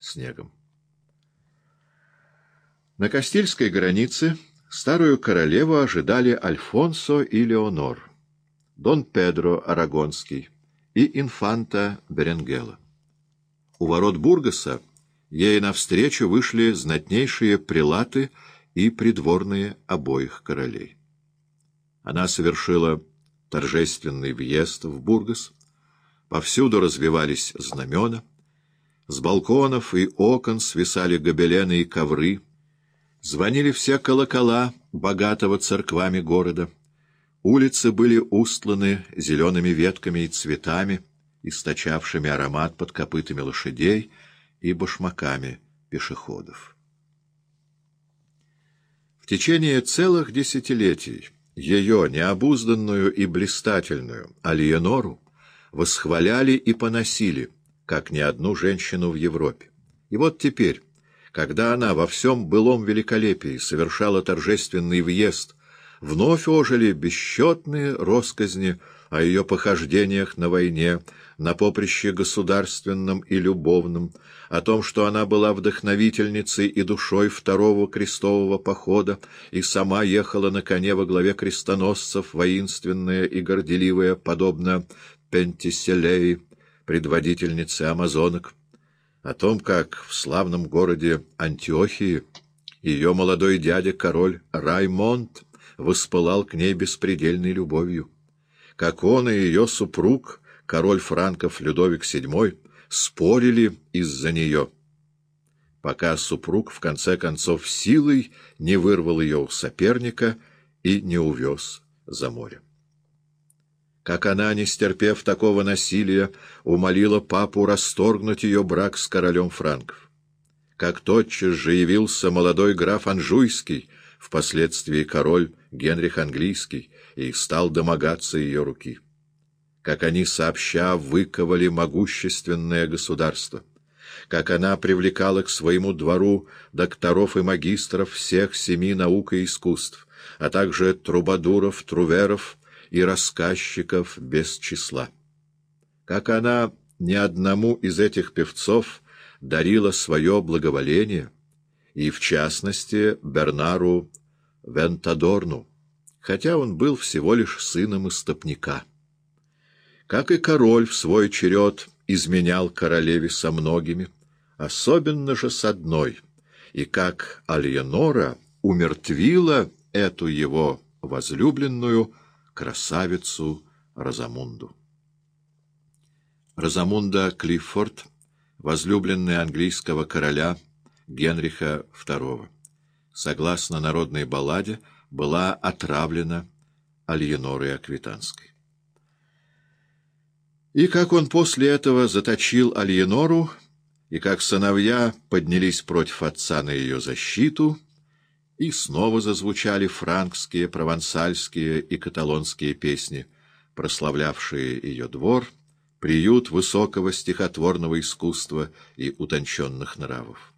снегом. На Кастильской границе старую королеву ожидали Альфонсо и Леонор, Дон Педро Арагонский и инфанта Беренгела. У ворот Бургаса ей навстречу вышли знатнейшие прилаты и придворные обоих королей. Она совершила торжественный въезд в Бургас, повсюду развивались знамена, с балконов и окон свисали гобелены и ковры, звонили все колокола богатого церквами города, улицы были устланы зелеными ветками и цветами, источавшими аромат под копытами лошадей и башмаками пешеходов. В течение целых десятилетий ее необузданную и блистательную Алиенору восхваляли и поносили, как ни одну женщину в Европе. И вот теперь, когда она во всем былом великолепии совершала торжественный въезд, вновь ожили бесчетные росказни о ее похождениях на войне, на поприще государственном и любовном, о том, что она была вдохновительницей и душой второго крестового похода и сама ехала на коне во главе крестоносцев, воинственная и горделивая, подобно Пентиселеи, предводительницы амазонок, о том, как в славном городе Антиохии ее молодой дядя, король Раймонд, воспылал к ней беспредельной любовью, как он и ее супруг, король франков Людовик VII, спорили из-за нее, пока супруг в конце концов силой не вырвал ее у соперника и не увез за море как она, не стерпев такого насилия, умолила папу расторгнуть ее брак с королем франков. Как тотчас же явился молодой граф Анжуйский, впоследствии король Генрих Английский, и стал домогаться ее руки. Как они сообща выковали могущественное государство как она привлекала к своему двору докторов и магистров всех семи наук и искусств, а также трубадуров, труверов, и рассказчиков без числа. Как она ни одному из этих певцов дарила свое благоволение, и, в частности, Бернару Вентадорну, хотя он был всего лишь сыном истопника. Как и король в свой черед изменял королеве со многими, особенно же с одной, и как Альенора умертвила эту его возлюбленную, красавицу Розамунду. Розамунда Клиффорд, возлюбленная английского короля Генриха II, согласно народной балладе, была отравлена Альенорой Аквитанской. И как он после этого заточил Альенору, и как сыновья поднялись против отца на ее защиту — и снова зазвучали франкские, провансальские и каталонские песни, прославлявшие ее двор, приют высокого стихотворного искусства и утонченных нравов.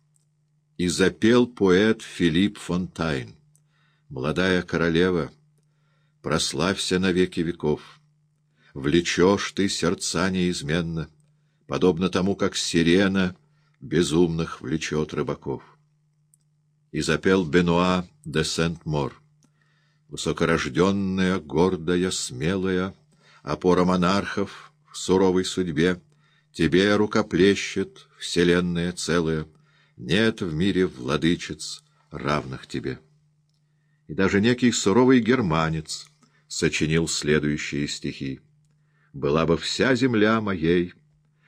И запел поэт Филипп Фонтайн, «Молодая королева, прославься на веки веков, влечешь ты сердца неизменно, подобно тому, как сирена безумных влечет рыбаков» и запел Бенуа де Сент-Мор. Высокорожденная, гордая, смелая, опора монархов в суровой судьбе, тебе рукоплещет вселенная целая, нет в мире владычиц, равных тебе. И даже некий суровый германец сочинил следующие стихи. «Была бы вся земля моей,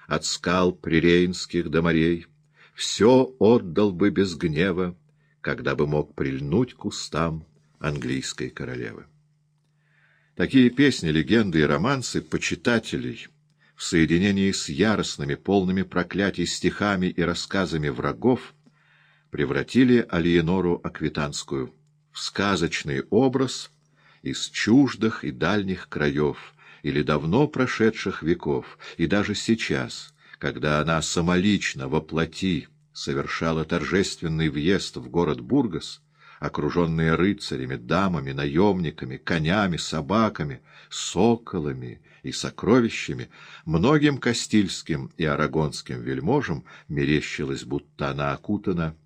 от скал прирейнских до морей, все отдал бы без гнева, когда бы мог прильнуть к устам английской королевы. Такие песни, легенды и романсы почитателей в соединении с яростными, полными проклятий стихами и рассказами врагов превратили Алиенору Аквитанскую в сказочный образ из чуждых и дальних краев или давно прошедших веков, и даже сейчас, когда она самолично воплоти совершала торжественный въезд в город Бургас, окруженная рыцарями, дамами, наемниками, конями, собаками, соколами и сокровищами, многим кастильским и арагонским вельможам мерещилось, будто она окутана